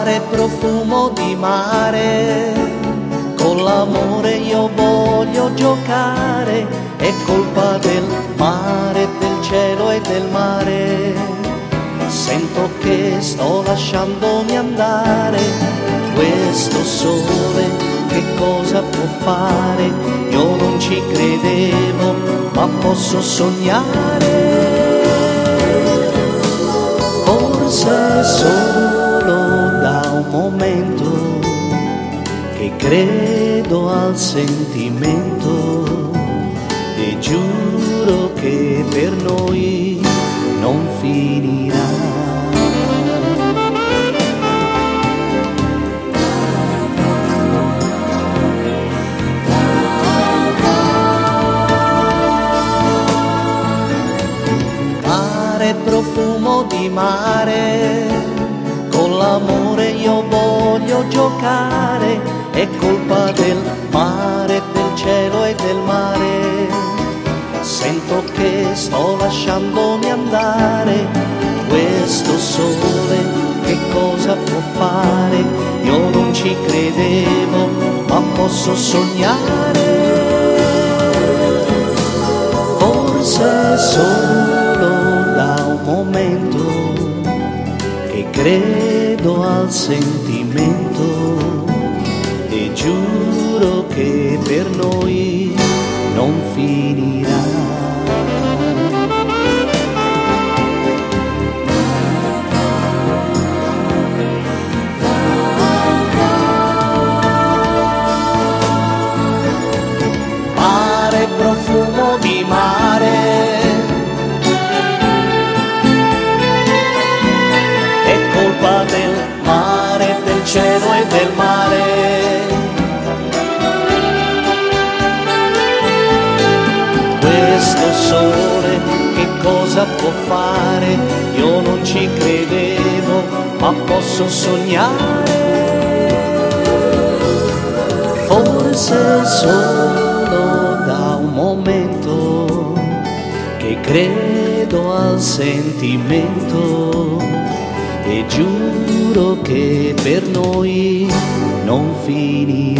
Mare, profumo di mare, con l'amore io voglio giocare, è colpa del mare, del cielo e del mare. Sento che sto lasciandomi andare, questo sole che cosa può fare? Io non ci credevo, ma posso sognare. Che credo al sentimento e giuro che per noi non finirà. Profumo di mare, con l'amore io voglio giocare, è colpa del mare, del cielo e del mare. Sento che sto lasciandomi andare, questo sole che cosa può fare? Io non ci credevo, ma posso sognare. Forse solo da un momento che credo al sentimento e giuro che per noi non finirà. Cielo e del mare. Sole che cosa può fare? Io non ci credevo, ma posso sognare. Forse solo da un momento che credo al sentimento e giuro che per noi non finirà.